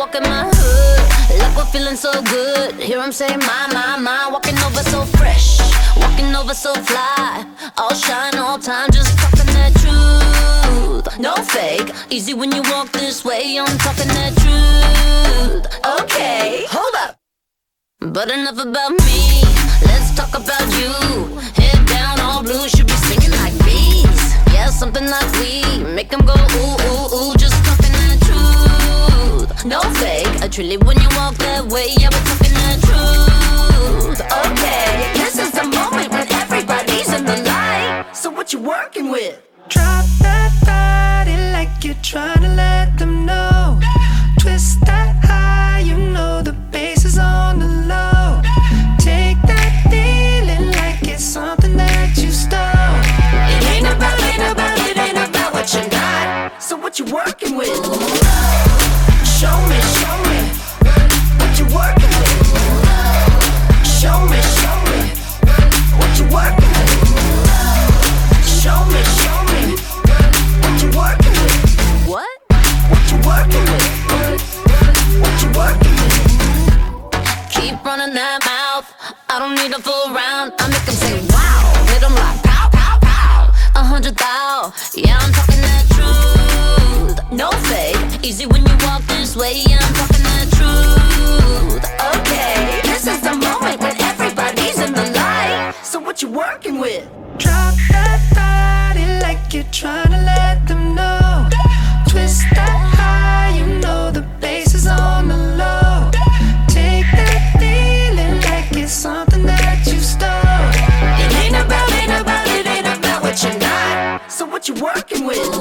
walking my hood, like we're feeling so good. Hear say, my, my, my, walking over so fresh, walking over so fly. All shine, all time, just talking that truth. No fake, easy when you walk this way. I'm talking that truth. Okay, hold up. But enough about me, let's talk about you. Uh, when you walk that way, yeah, we're talking that truth. Okay, this is the moment when everybody's in the light. So what you working with? Drop that body like you're trying to let them know. Twist that high, you know the bass is on the low. Take that feeling like it's something that you stole. It ain't about, ain't about, it ain't about what you're not. So what you working with? Show me, show me way. Yeah, I'm talking that truth. You're trying to let them know. Twist that high, you know the bass is on the low. Take that feeling like it's something that you stole. It ain't about, ain't about, it ain't about what you're not. So what you working with?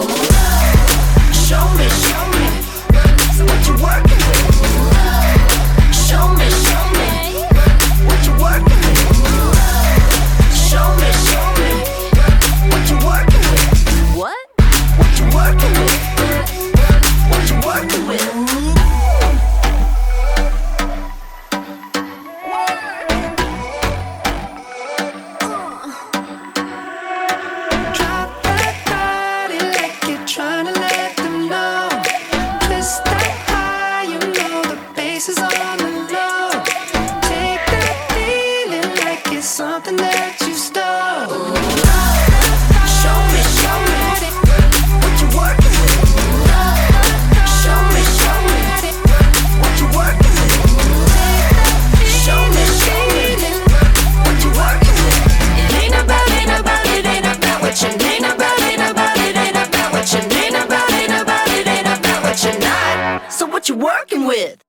You're working with?